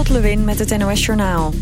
Lot Lewin met het NOS Journaal.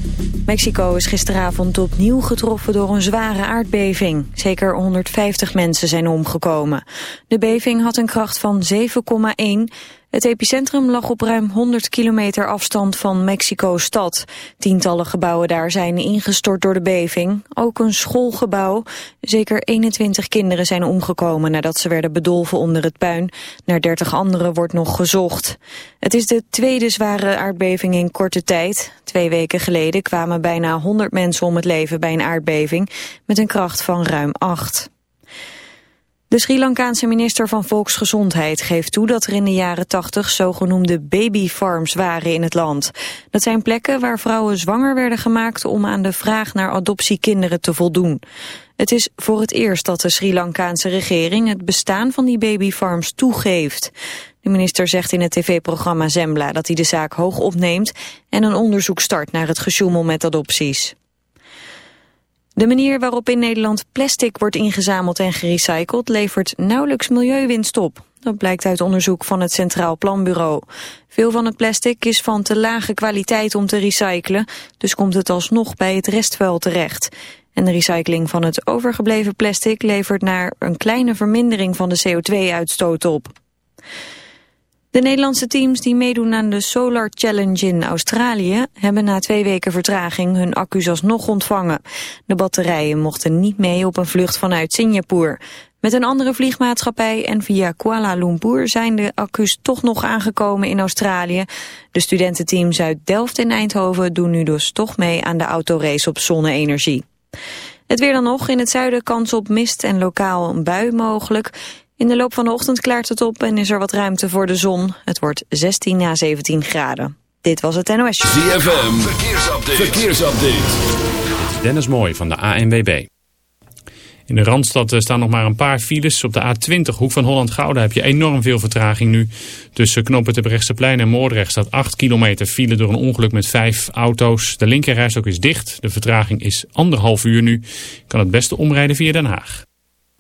Mexico is gisteravond opnieuw getroffen door een zware aardbeving. Zeker 150 mensen zijn omgekomen. De beving had een kracht van 7,1 het epicentrum lag op ruim 100 kilometer afstand van Mexico-stad. Tientallen gebouwen daar zijn ingestort door de beving. Ook een schoolgebouw. Zeker 21 kinderen zijn omgekomen nadat ze werden bedolven onder het puin. Naar 30 anderen wordt nog gezocht. Het is de tweede zware aardbeving in korte tijd. Twee weken geleden kwamen bijna 100 mensen om het leven bij een aardbeving met een kracht van ruim 8. De Sri Lankaanse minister van Volksgezondheid geeft toe dat er in de jaren 80 zogenoemde babyfarms waren in het land. Dat zijn plekken waar vrouwen zwanger werden gemaakt om aan de vraag naar adoptiekinderen te voldoen. Het is voor het eerst dat de Sri Lankaanse regering het bestaan van die babyfarms toegeeft. De minister zegt in het tv-programma Zembla dat hij de zaak hoog opneemt en een onderzoek start naar het gesjoemel met adopties. De manier waarop in Nederland plastic wordt ingezameld en gerecycled levert nauwelijks milieuwinst op. Dat blijkt uit onderzoek van het Centraal Planbureau. Veel van het plastic is van te lage kwaliteit om te recyclen, dus komt het alsnog bij het restvuil terecht. En de recycling van het overgebleven plastic levert naar een kleine vermindering van de CO2-uitstoot op. De Nederlandse teams die meedoen aan de Solar Challenge in Australië... hebben na twee weken vertraging hun accu's alsnog ontvangen. De batterijen mochten niet mee op een vlucht vanuit Singapore. Met een andere vliegmaatschappij en via Kuala Lumpur zijn de accu's toch nog aangekomen in Australië. De studententeams uit Delft en Eindhoven doen nu dus toch mee aan de autorace op zonne-energie. Het weer dan nog. In het zuiden kans op mist en lokaal bui mogelijk. In de loop van de ochtend klaart het op en is er wat ruimte voor de zon. Het wordt 16 na 17 graden. Dit was het NOS. ZFM, verkeersupdate. verkeersupdate. Dennis Mooi van de ANWB. In de Randstad eh, staan nog maar een paar files. Op de A20, hoek van Holland-Gouda, heb je enorm veel vertraging nu. Tussen knoppen plein en Moordrecht staat 8 kilometer file door een ongeluk met vijf auto's. De linkerreis ook is dicht. De vertraging is anderhalf uur nu. kan het beste omrijden via Den Haag.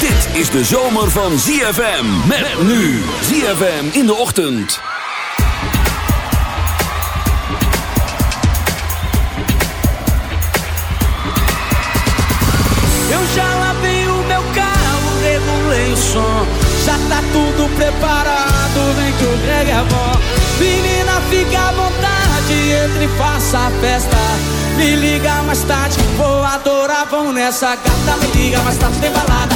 Dit is de zomer van ZFM. Met nu. ZFM in de ochtend. Eu já lavei o meu carro, regulei o som. Já tá tudo preparado, vem que o Greg é bom. Menina, fica à vontade, entre e faça a festa. Me liga mais tarde, vou adorar, vão nessa gata. Me liga mais tarde, tem balada.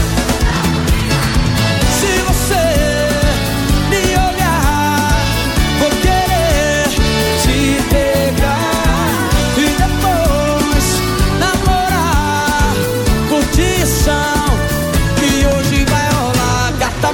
Se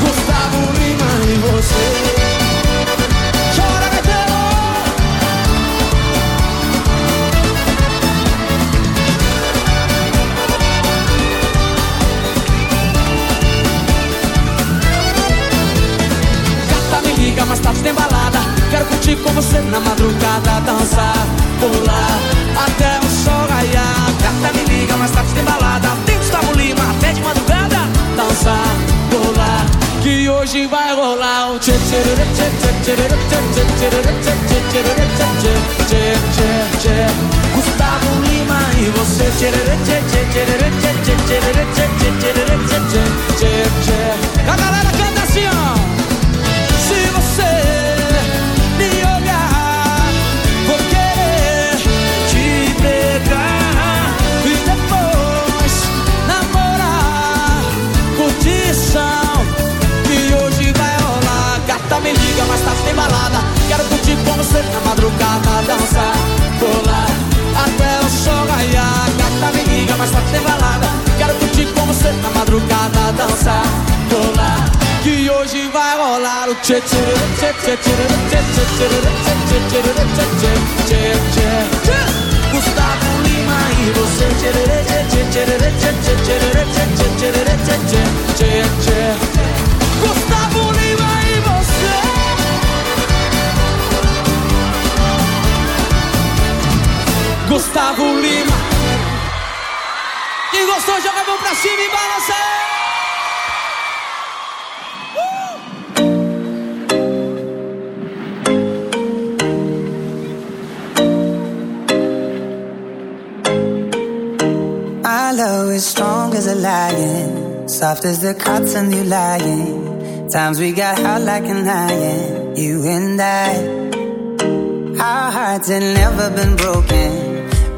Gustavo Lima e você Gustavo Lima e você tchê tchê me liga, mais tarde tem balada. Quero curtir com você na madrugada, dançar, pular até o sol raiar. Gata, me liga, mais tarde tem balada. Quero curtir com você na madrugada, dançar, pular. Que hoje vai rolar o tchê tchê tchê tchê tchê tchê tchê tchê tchê tchê tchê tchê tchê Gustavo Lima e você tchê tchê tchê tchê tchê tchê tchê tchê tchê tchê tchê Gustavo Gustavo Lima Quem gostou joga a mão pra cima e balança uh! aí. Love is strong as a lion, soft as the cotton you lying. Times we got hot like an iron, you and I. Our hearts had never been broken.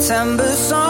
September song,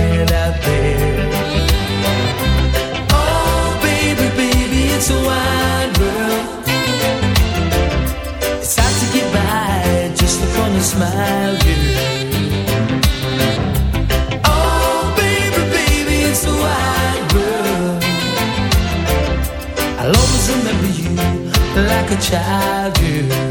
Childhood.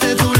de tu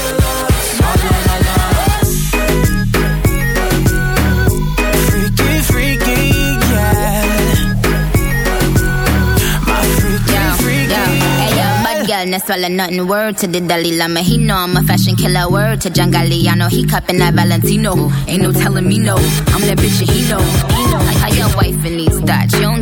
No swallow nothing. Word to the Dalai Lama, he know I'm a fashion killer. Word to John Galliano, he cupping that Valentino. Ain't no telling me no, I'm that bitch and he know. He know. Like how your wife in these thoughts, you don't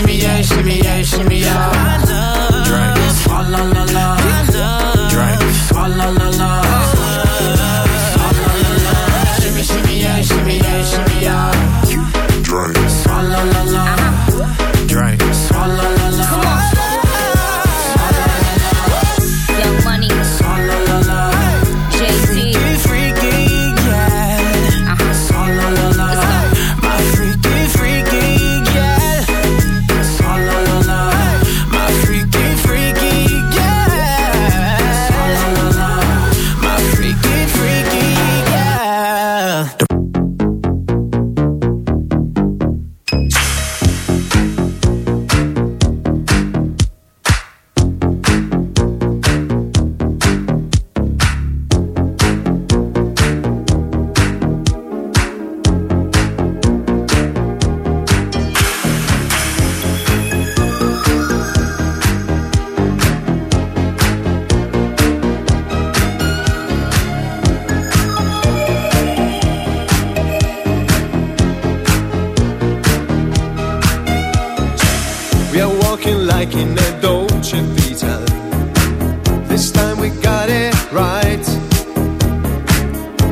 Shimmy, yeah, shimmy, yeah, shimmy, yeah. Drink. Ah, la, la, la. Drink. La, la, la.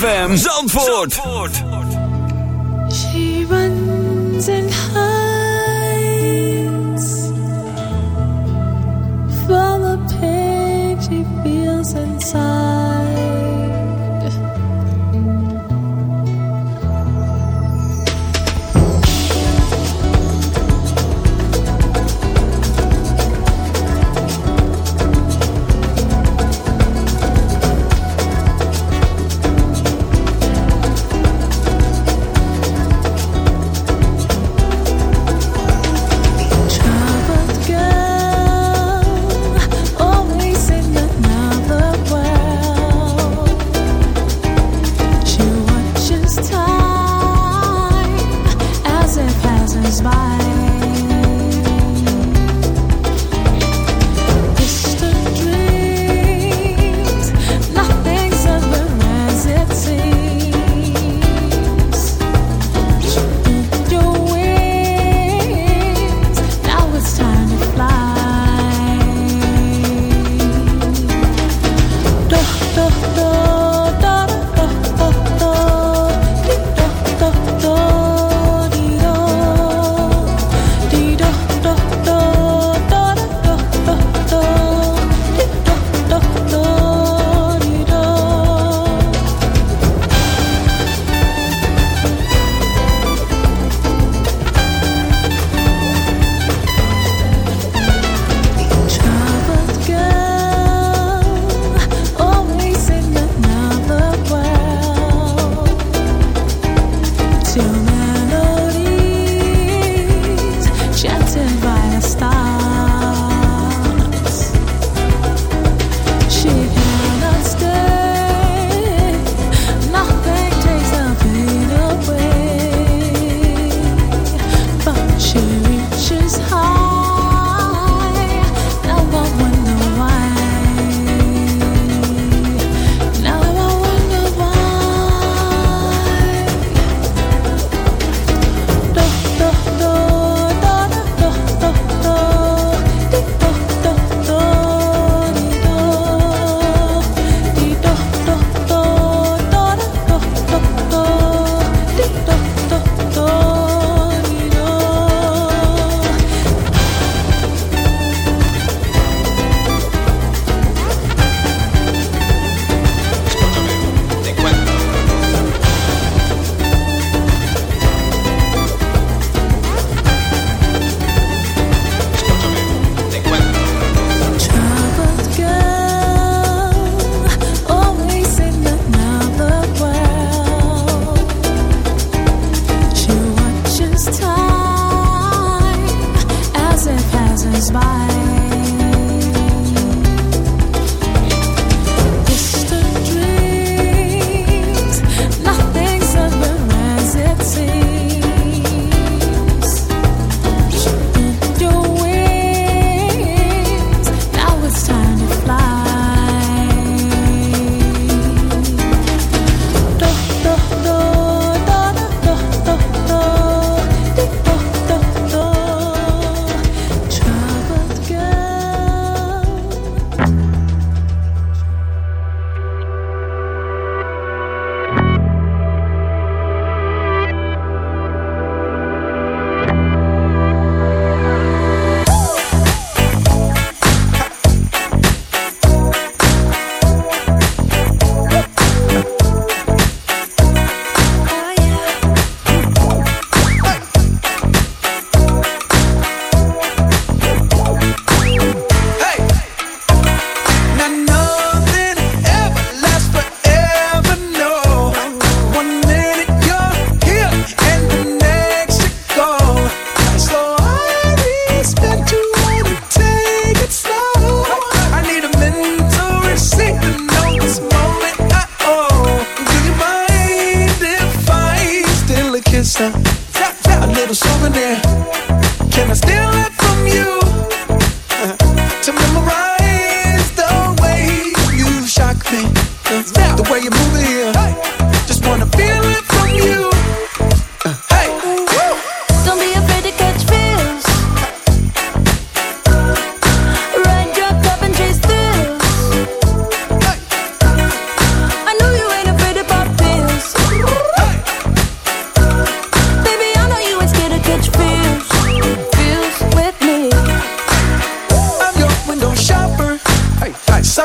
ZFM Zandvoort.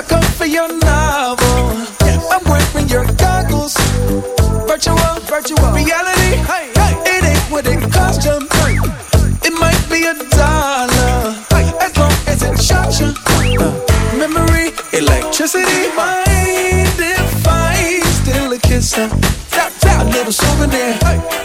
come for your novel. I'm wearing your goggles. Virtual, virtual reality. Hey, hey. It ain't what it cost you. It might be a dollar, as long as it shocks you. Memory, electricity, mind if I still a kiss? Tap, tap, a little souvenir. Hey.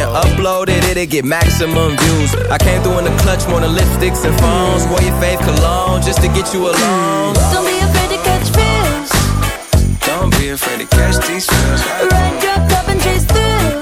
and upload it, it'll get maximum views. I came through in the clutch more than lipsticks and phones. Wore your fave cologne just to get you alone. Don't be afraid to catch feels. Don't be afraid to catch these feels. Ride your cup and chase thrills.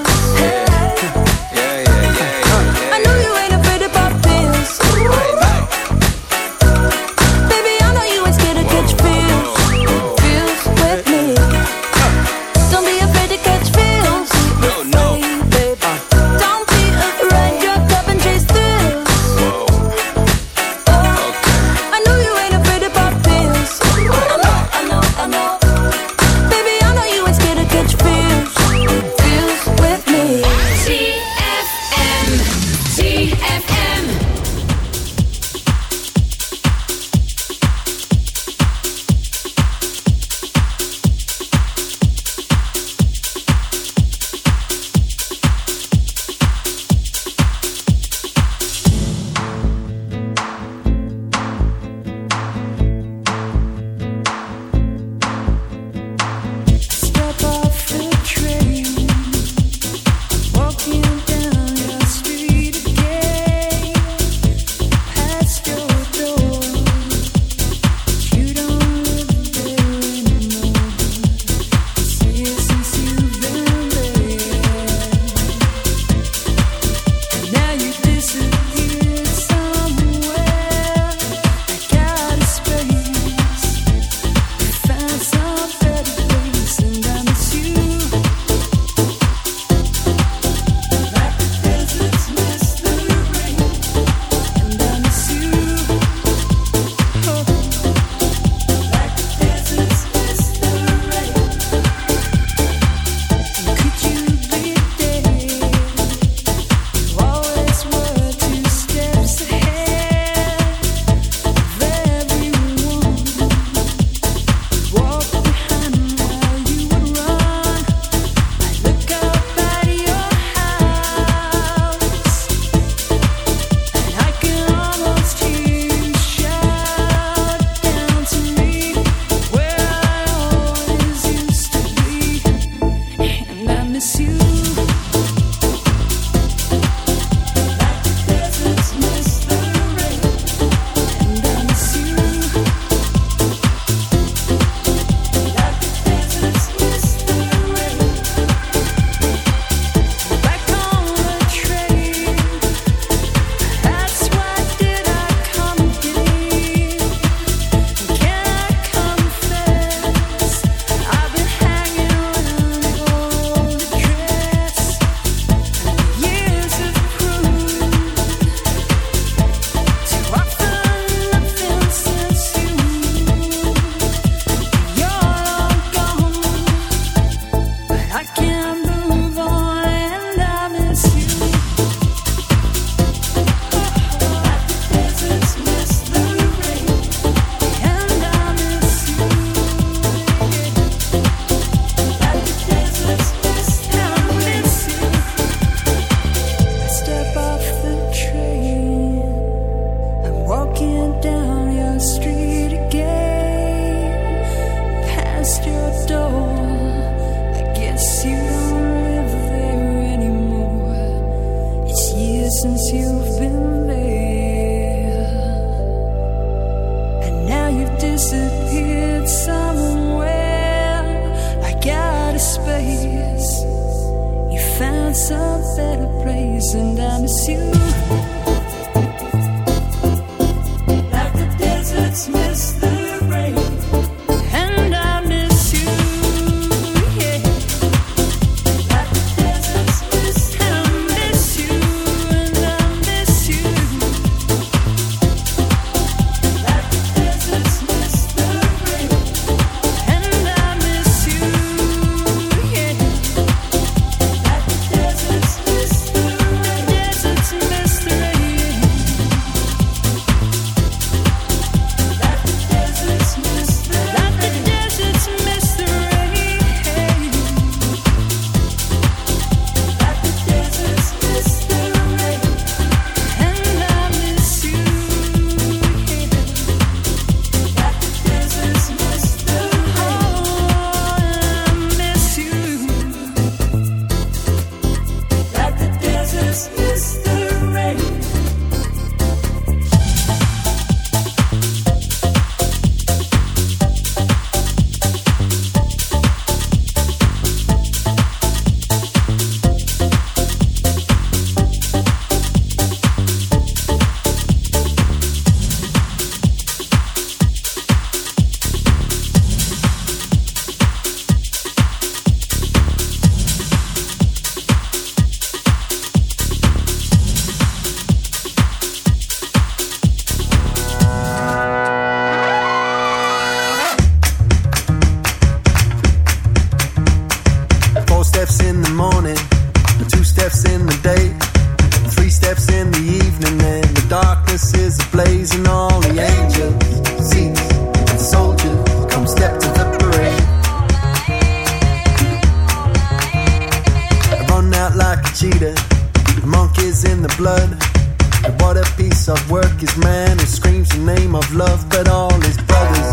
strange man who screams the name of love, but all his brothers,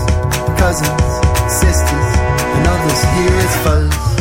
cousins, sisters, and others hear his fuzz.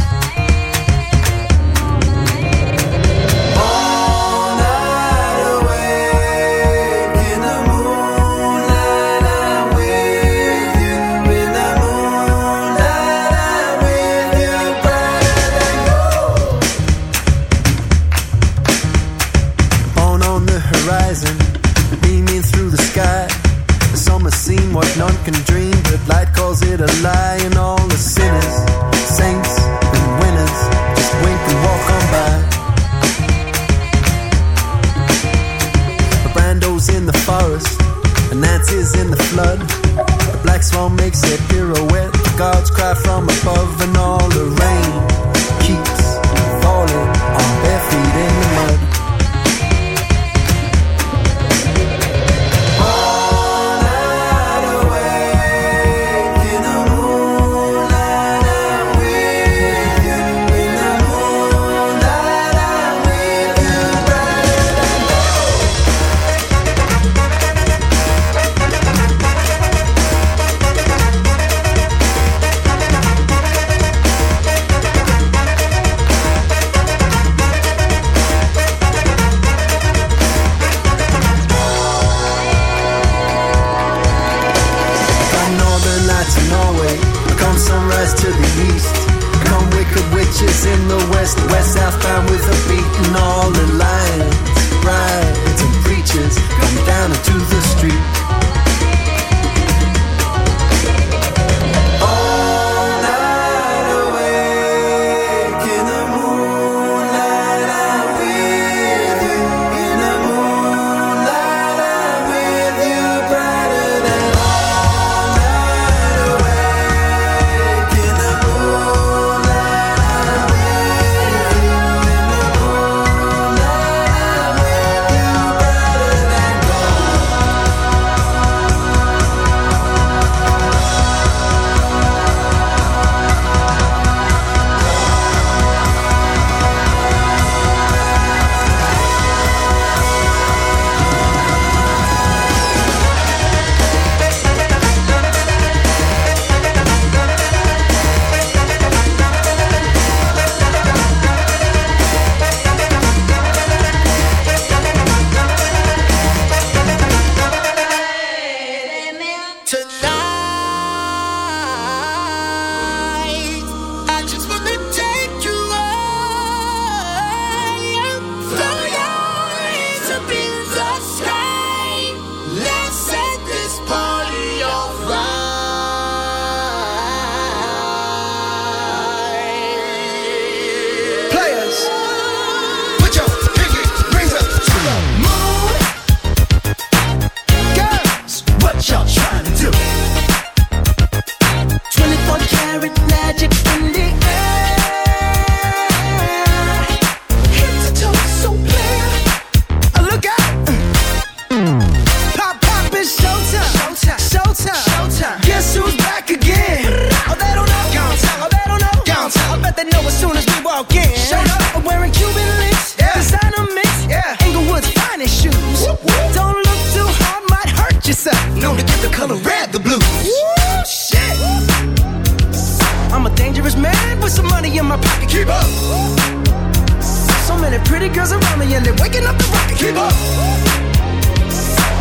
taking up the rocket. Keep up.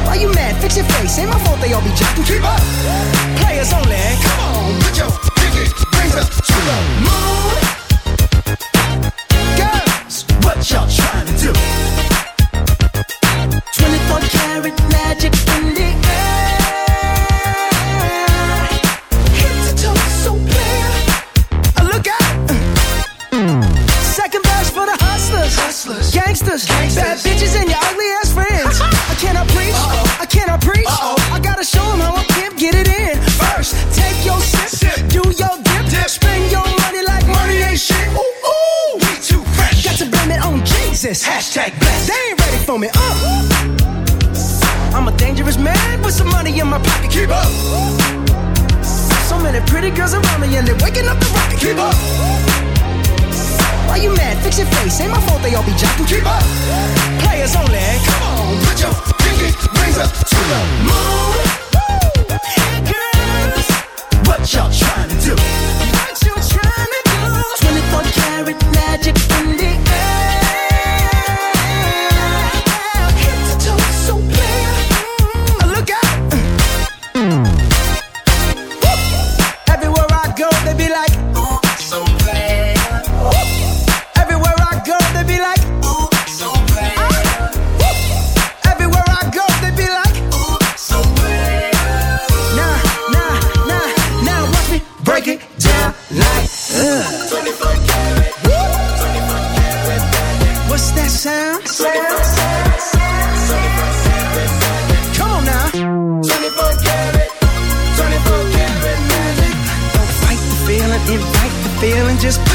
Why you mad? Fix your face. Ain't my fault they all be jacking. Keep up. Players only. Come on, put your pinky rings to the moon. Girls, what y'all? Just